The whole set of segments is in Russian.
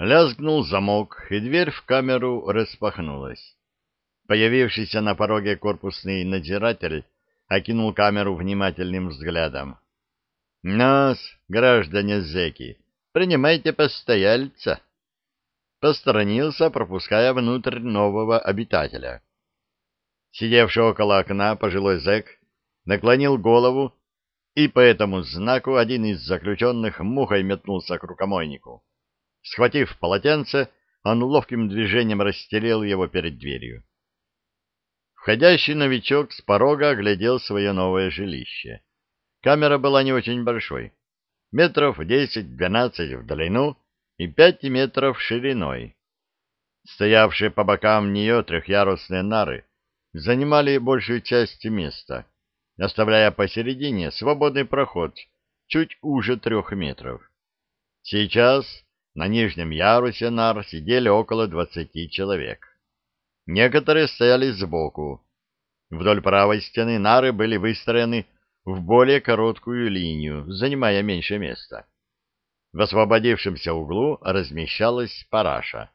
Лязгнул замок, и дверь в камеру распахнулась. Появившийся на пороге корпусный надзиратель окинул камеру внимательным взглядом. — Нас, граждане зэки, принимайте постояльца. Посторонился, пропуская внутрь нового обитателя. Сидевший около окна пожилой зэк наклонил голову, и по этому знаку один из заключенных мухой метнулся к рукомойнику. Схватив полотенце, он ловким движением расстелил его перед дверью. Входящий новичок с порога оглядел свое новое жилище. Камера была не очень большой, метров десять-двенадцать в длину и пять метров шириной. Стоявшие по бокам нее трехъярусные нары занимали большую часть места, оставляя посередине свободный проход чуть уже трех метров. Сейчас на нижнем ярусе нар сидели около двадцати человек. Некоторые стояли сбоку. Вдоль правой стены нары были выстроены в более короткую линию, занимая меньше места. В освободившемся углу размещалась параша.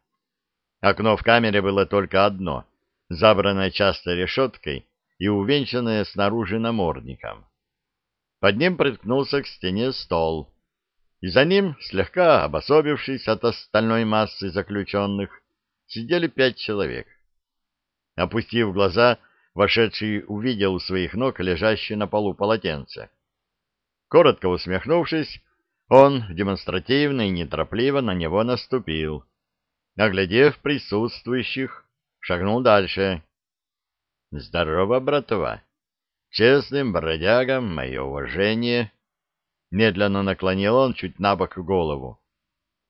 Окно в камере было только одно, забранное частой решеткой и увенчанное снаружи намордником. Под ним приткнулся к стене стол, и за ним, слегка обособившись от остальной массы заключенных, сидели пять человек. Опустив глаза, вошедший увидел у своих ног лежащее на полу полотенце. Коротко усмехнувшись, он демонстративно и неторопливо на него наступил. Оглядев присутствующих, шагнул дальше. — Здорово, братва! Честным бродягам мое уважение! Медленно наклонил он чуть на бок голову.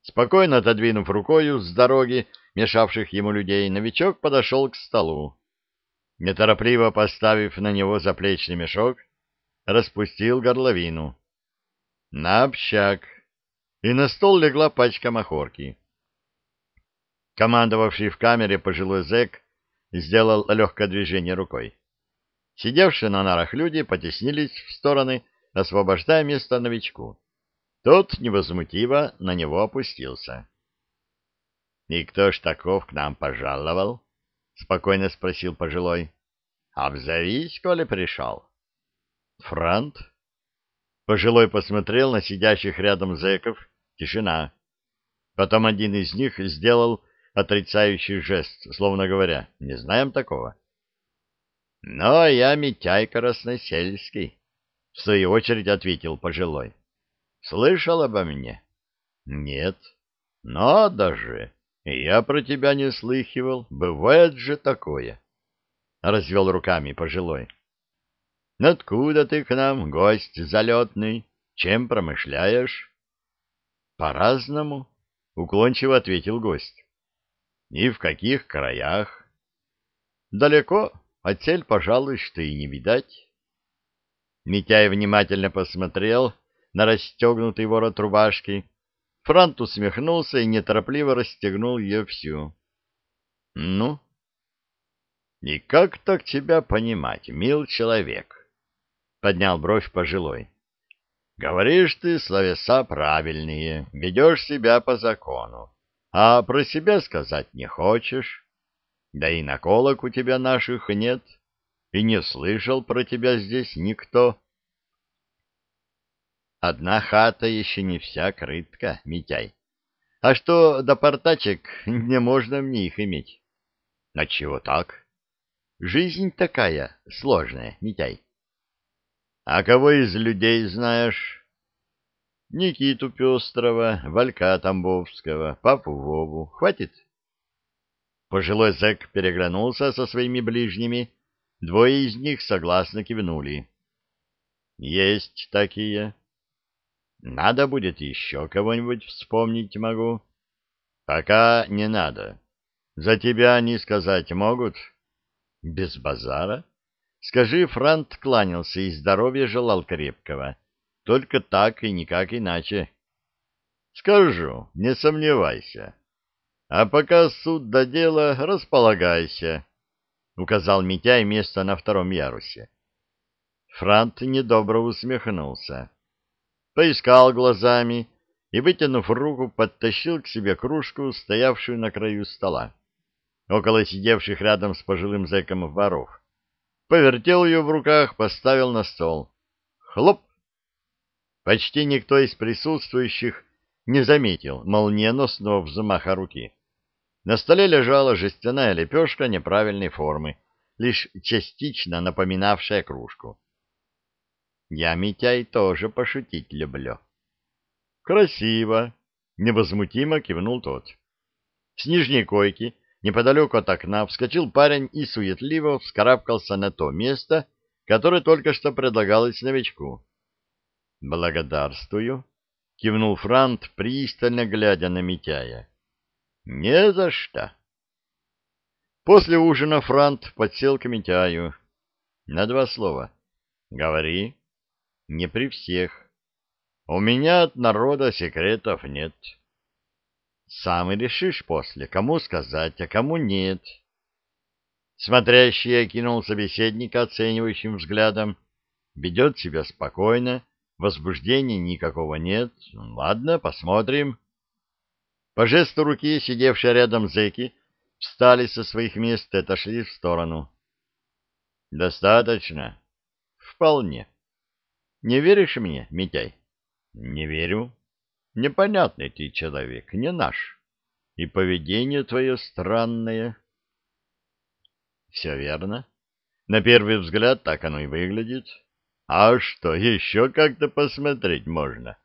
Спокойно отодвинув рукою с дороги мешавших ему людей, новичок подошел к столу. Неторопливо поставив на него заплечный мешок, распустил горловину. На общак. И на стол легла пачка махорки. Командовавший в камере пожилой зэк сделал легкое движение рукой. Сидевшие на нарах люди потеснились в стороны, освобождая место новичку. Тот невозмутиво на него опустился. — И кто ж таков к нам пожаловал? — спокойно спросил пожилой. — Обзовись, коли пришел. — Франт. Пожилой посмотрел на сидящих рядом зэков. Тишина. Потом один из них сделал отрицающий жест, словно говоря, не знаем такого. — Но я Митяй Красносельский, — в свою очередь ответил пожилой. — Слышал обо мне? — Нет. — Надо же! Я про тебя не слыхивал. Бывает же такое. Развел руками пожилой. Откуда ты к нам, гость залетный? Чем промышляешь? По-разному, уклончиво ответил гость. И в каких краях? Далеко, а цель, пожалуй, что и не видать. Митяй внимательно посмотрел на расстегнутый ворот рубашки, Франт усмехнулся и неторопливо расстегнул ее всю. — Ну? — И как так тебя понимать, мил человек? — поднял бровь пожилой. — Говоришь ты словеса правильные, ведешь себя по закону, а про себя сказать не хочешь. Да и наколок у тебя наших нет, и не слышал про тебя здесь никто. Одна хата еще не вся крытка, Митяй. А что до портачек, не можно мне их иметь. А чего так? Жизнь такая сложная, Митяй. А кого из людей знаешь? Никиту Пестрова, Валька Тамбовского, Папу Вову. Хватит? Пожилой зэк переглянулся со своими ближними. Двое из них согласно кивнули. Есть такие. Надо будет еще кого-нибудь вспомнить могу. Пока не надо. За тебя они сказать могут? Без базара. Скажи, Франт кланялся и здоровья желал крепкого. Только так и никак иначе. Скажу, не сомневайся. А пока суд до дела, располагайся, — указал Митяй место на втором ярусе. Франт недобро усмехнулся поискал глазами и, вытянув руку, подтащил к себе кружку, стоявшую на краю стола, около сидевших рядом с пожилым зэком воров. Повертел ее в руках, поставил на стол. Хлоп! Почти никто из присутствующих не заметил молниеносного взмаха руки. На столе лежала жестяная лепешка неправильной формы, лишь частично напоминавшая кружку. Я, Митяй, тоже пошутить люблю. Красиво, невозмутимо кивнул тот. С нижней койки, неподалеку от окна, вскочил парень и суетливо вскарабкался на то место, которое только что предлагалось новичку. Благодарствую, кивнул Франт, пристально глядя на Митяя. Не за что. После ужина Франт подсел к Митяю. На два слова. Говори. Не при всех. У меня от народа секретов нет. Сам и решишь после, кому сказать, а кому нет. Смотрящий окинул собеседника оценивающим взглядом. Ведет себя спокойно, возбуждения никакого нет. Ладно, посмотрим. По жесту руки, сидевшие рядом зэки, встали со своих мест и отошли в сторону. Достаточно? Вполне. Не веришь мне, Митяй? Не верю. Непонятный ты человек, не наш. И поведение твое странное. Все верно. На первый взгляд так оно и выглядит. А что, еще как-то посмотреть можно?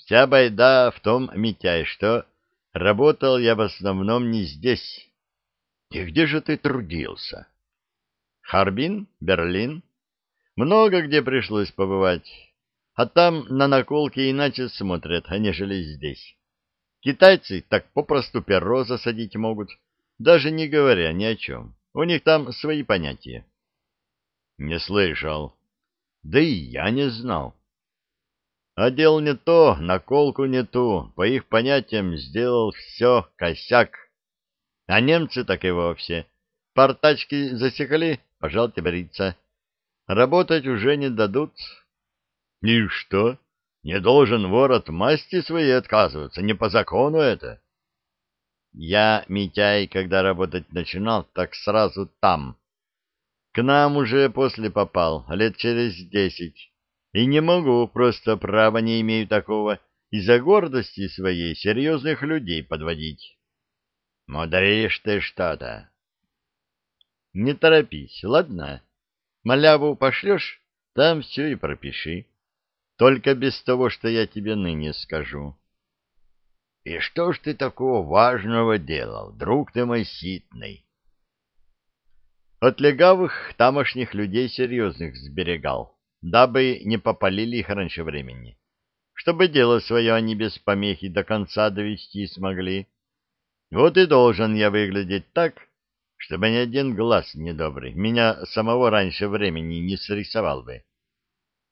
Вся байда в том, Митяй, что работал я в основном не здесь. И где же ты трудился? Харбин, Берлин, много где пришлось побывать, а там на наколки иначе смотрят, нежели здесь. Китайцы так попросту перо засадить могут, даже не говоря ни о чем. У них там свои понятия. Не слышал. Да и я не знал. А дел не то, наколку не ту, по их понятиям сделал все косяк. А немцы так и вовсе. Портачки засекли, пожалуйте бриться. Работать уже не дадут. И что? Не должен вор от масти своей отказываться, не по закону это. Я, Митяй, когда работать начинал, так сразу там. К нам уже после попал, лет через десять. И не могу, просто права не имею такого, из-за гордости своей серьезных людей подводить. Мудришь ты что-то. Не торопись, ладно? Маляву пошлешь, там все и пропиши. Только без того, что я тебе ныне скажу. И что ж ты такого важного делал, друг ты мой ситный? От легавых тамошних людей серьезных сберегал, дабы не попалили их раньше времени, чтобы дело свое они без помехи до конца довести смогли. Вот и должен я выглядеть так, чтобы ни один глаз недобрый меня самого раньше времени не срисовал бы.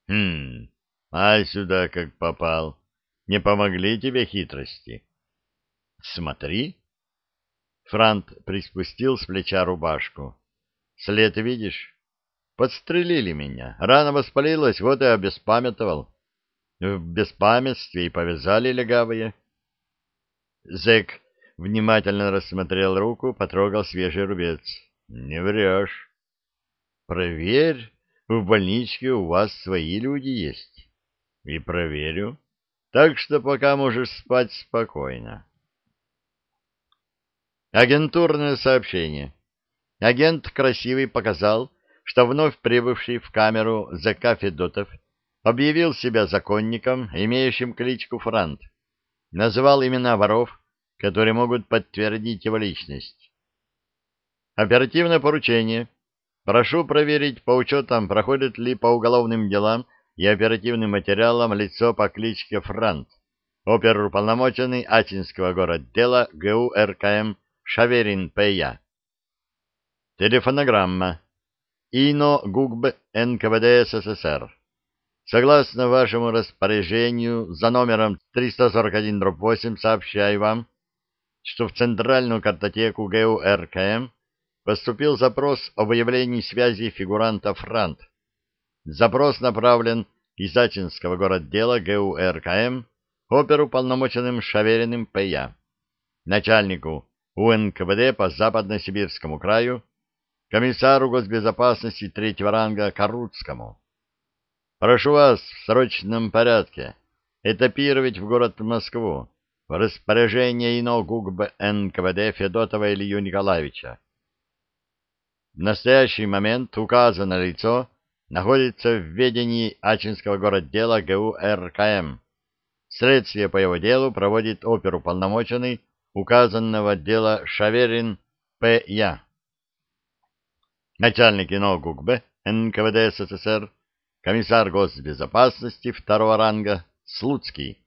Хм, а сюда как попал. Не помогли тебе хитрости? Смотри. Франт приспустил с плеча рубашку. След видишь? Подстрелили меня. Рана воспалилась, вот и обеспамятовал. В беспамятстве и повязали легавые. Зэк внимательно рассмотрел руку, потрогал свежий рубец. Не врешь. Проверь, в больничке у вас свои люди есть. И проверю. Так что пока можешь спать спокойно. Агентурное сообщение. Агент Красивый показал, что вновь прибывший в камеру ЗК Федотов объявил себя законником, имеющим кличку Франт. Называл имена воров, которые могут подтвердить его личность. Оперативное поручение. Прошу проверить по учетам, проходит ли по уголовным делам и оперативным материалам лицо по кличке Франт, оперуполномоченный Ачинского городдела ГУ РКМ Шаверин П.Я. Телефонограмма. ИНО ГУГБ НКВД СССР. Согласно вашему распоряжению за номером 341-8 сообщаю вам, что в Центральную картотеку ГУ РКМ поступил запрос о выявлении связи фигуранта Франт. Запрос направлен из Ачинского городдела ГУ РКМ оперуполномоченным Шавериным П.Я., начальнику УНКВД по Западно-Сибирскому краю, комиссару госбезопасности третьего ранга Карутскому. Прошу вас в срочном порядке этапировать в город Москву в распоряжение ИНО ГУГБ НКВД Федотова Илью Николаевича. В настоящий момент указанное лицо находится в ведении Ачинского городдела ГУ РКМ. Следствие по его делу проводит оперуполномоченный указанного отдела Шаверин П.Я. Начальник ИНО ГУГБ НКВД СССР, комиссар госбезопасности второго ранга Слуцкий.